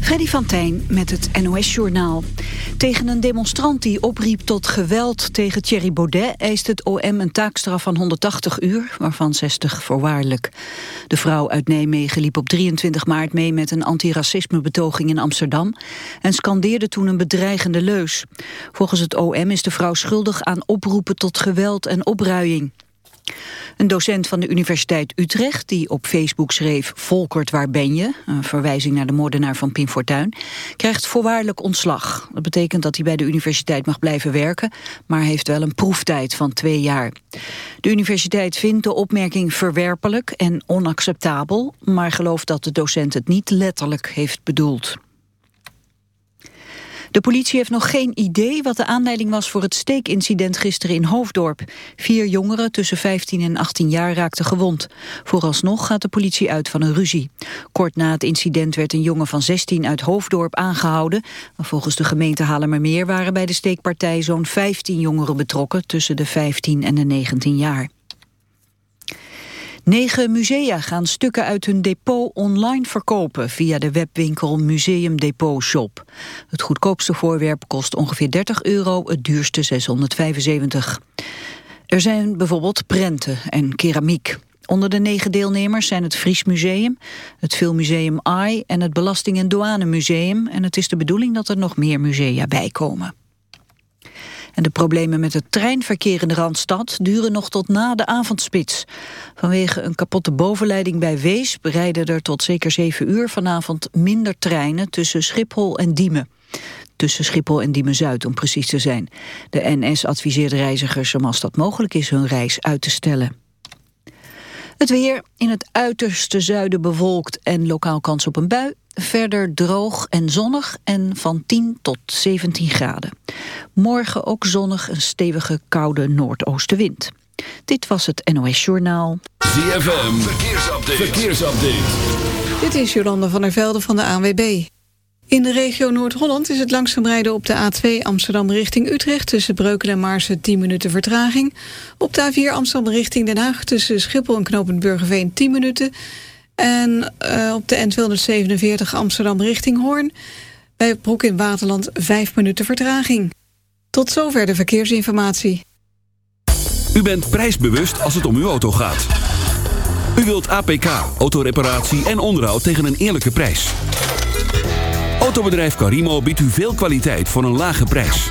4 van Tijn met het NOS-journaal. Tegen een demonstrant die opriep tot geweld tegen Thierry Baudet... eist het OM een taakstraf van 180 uur, waarvan 60 voorwaardelijk. De vrouw uit Nijmegen liep op 23 maart mee... met een antiracismebetoging in Amsterdam... en scandeerde toen een bedreigende leus. Volgens het OM is de vrouw schuldig aan oproepen tot geweld en opruiing. Een docent van de Universiteit Utrecht die op Facebook schreef... Volkert, waar ben je? Een verwijzing naar de moordenaar van Pim Fortuyn... krijgt voorwaardelijk ontslag. Dat betekent dat hij bij de universiteit mag blijven werken... maar heeft wel een proeftijd van twee jaar. De universiteit vindt de opmerking verwerpelijk en onacceptabel... maar gelooft dat de docent het niet letterlijk heeft bedoeld. De politie heeft nog geen idee wat de aanleiding was voor het steekincident gisteren in Hoofddorp. Vier jongeren tussen 15 en 18 jaar raakten gewond. Vooralsnog gaat de politie uit van een ruzie. Kort na het incident werd een jongen van 16 uit Hoofddorp aangehouden. Volgens de gemeente Halemermeer waren bij de steekpartij zo'n 15 jongeren betrokken tussen de 15 en de 19 jaar. Negen musea gaan stukken uit hun depot online verkopen via de webwinkel Museum Depot Shop. Het goedkoopste voorwerp kost ongeveer 30 euro, het duurste 675. Er zijn bijvoorbeeld prenten en keramiek. Onder de negen deelnemers zijn het Fries Museum, het Filmmuseum AI en het Belasting- en Douanemuseum. En het is de bedoeling dat er nog meer musea bijkomen. En de problemen met het treinverkeer in de Randstad duren nog tot na de avondspits. Vanwege een kapotte bovenleiding bij Wees bereiden er tot zeker 7 uur vanavond minder treinen tussen Schiphol en Diemen tussen Schiphol en Diemen-Zuid om precies te zijn. De NS adviseert reizigers om als dat mogelijk is hun reis uit te stellen. Het weer in het uiterste zuiden bewolkt en lokaal kans op een bui. Verder droog en zonnig en van 10 tot 17 graden. Morgen ook zonnig, een stevige koude noordoostenwind. Dit was het NOS Journaal. ZFM, verkeersupdate. verkeersupdate. Dit is Jolanda van der Velde van de ANWB. In de regio Noord-Holland is het langzaam rijden op de A2 Amsterdam richting Utrecht... tussen Breukelen en Maarsen 10 minuten vertraging. Op de A4 Amsterdam richting Den Haag tussen Schiphol en Knopend Burgerveen 10 minuten... En eh, op de N247 Amsterdam richting Hoorn. Bij Broek in Waterland 5 minuten vertraging. Tot zover de verkeersinformatie. U bent prijsbewust als het om uw auto gaat. U wilt APK, autoreparatie en onderhoud tegen een eerlijke prijs. Autobedrijf Carimo biedt u veel kwaliteit voor een lage prijs.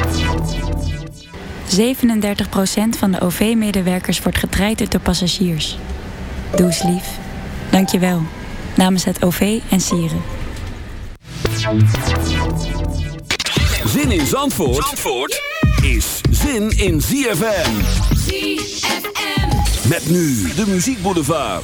37% van de OV-medewerkers wordt getreid door passagiers. Doe eens lief. Dank je wel. Namens het OV en Sieren. Zin in Zandvoort, Zandvoort is zin in ZFM. ZFM. Met nu de muziekboulevard.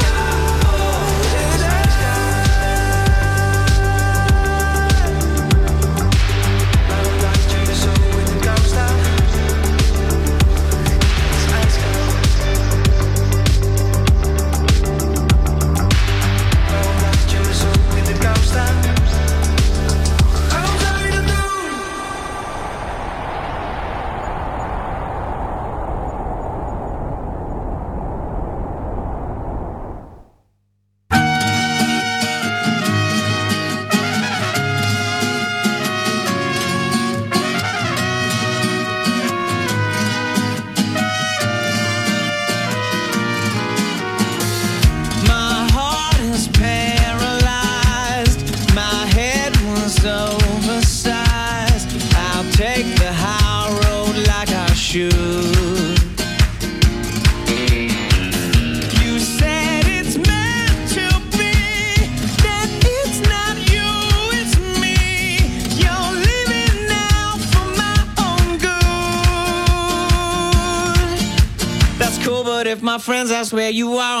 where you are,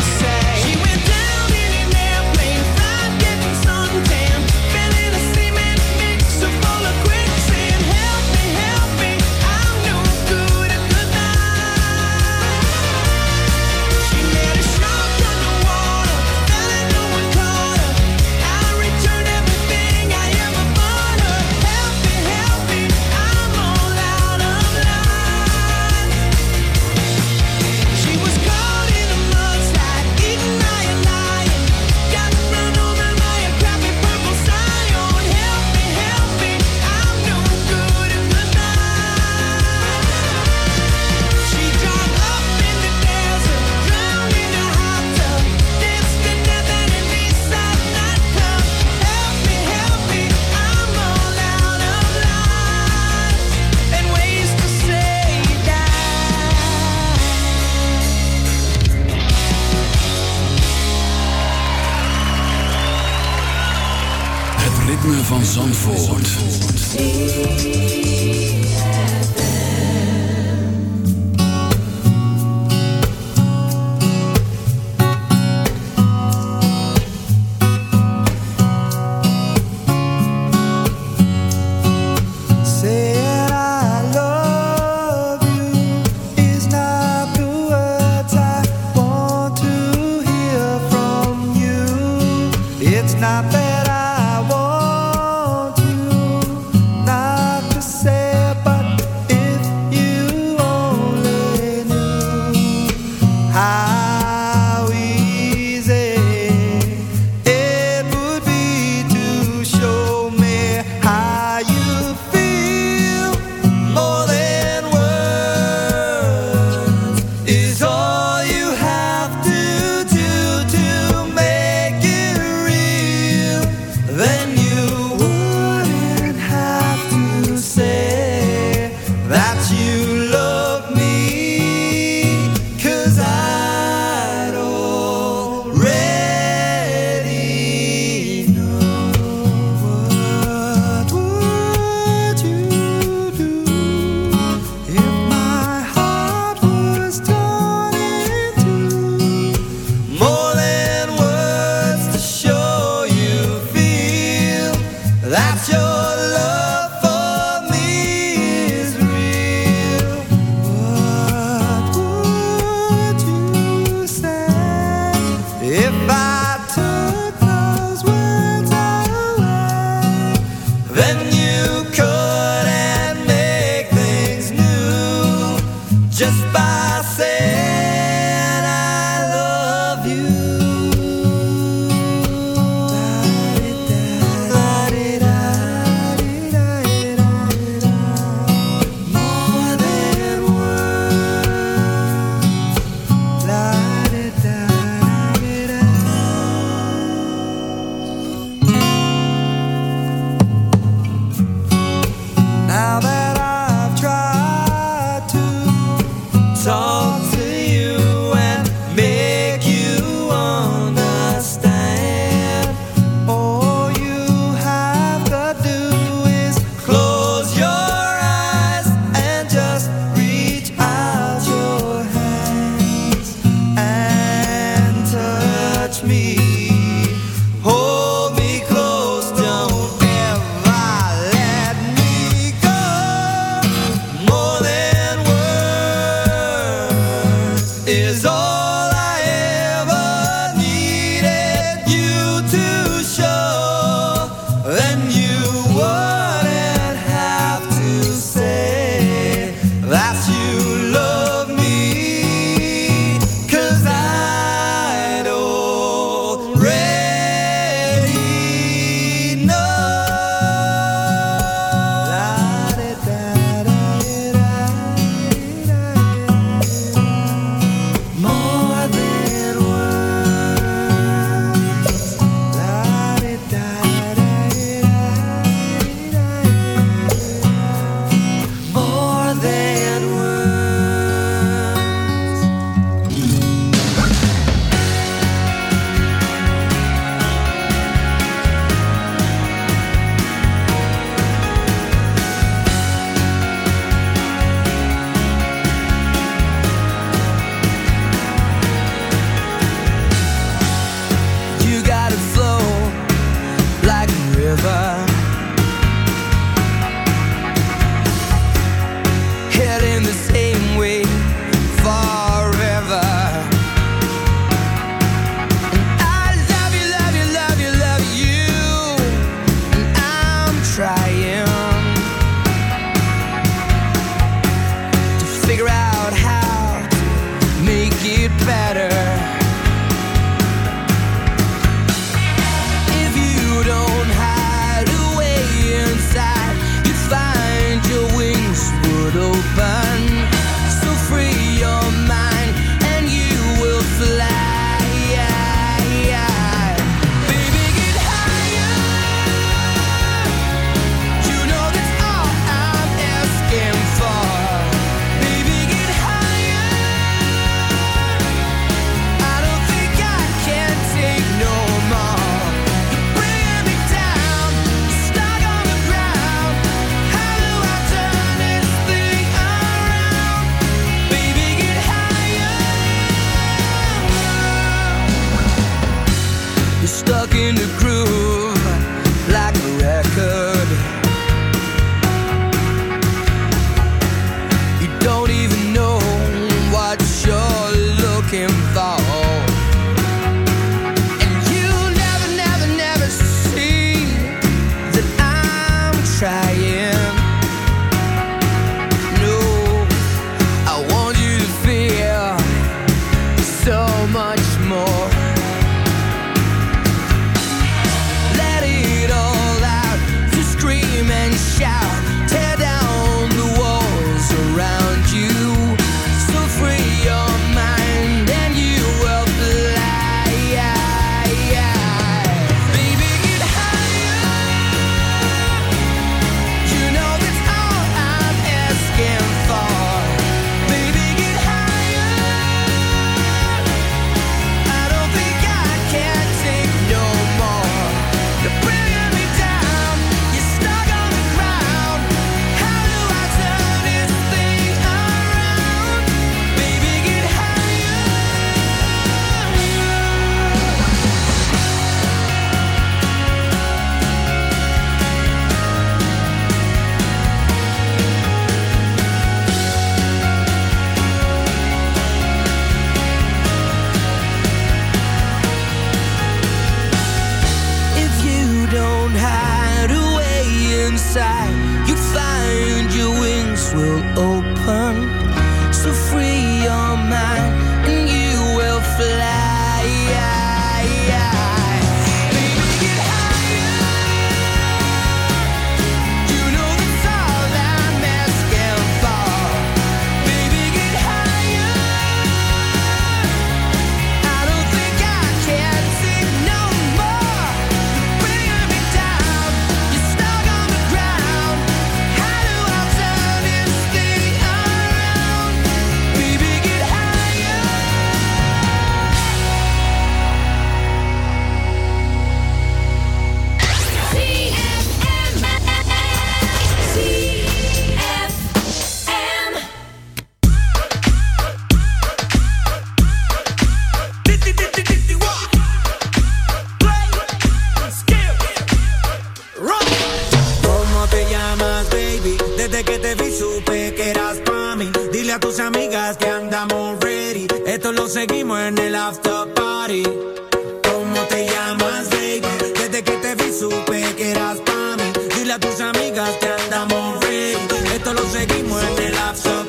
solo seguimos este lapso.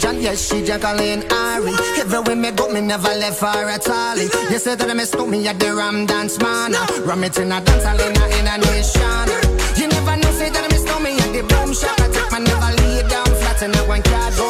John, yes, she Jacqueline Ari. Everywhere me go, me never left her at all. You say that I stop me at the Ram Dance Man. Ram it in a dance, I in a nation. You never know, say that I miss me at the Boom Shop. I take my never lay down flat in a one card.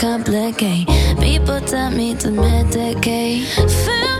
complicate. People tell me to medicate. Feel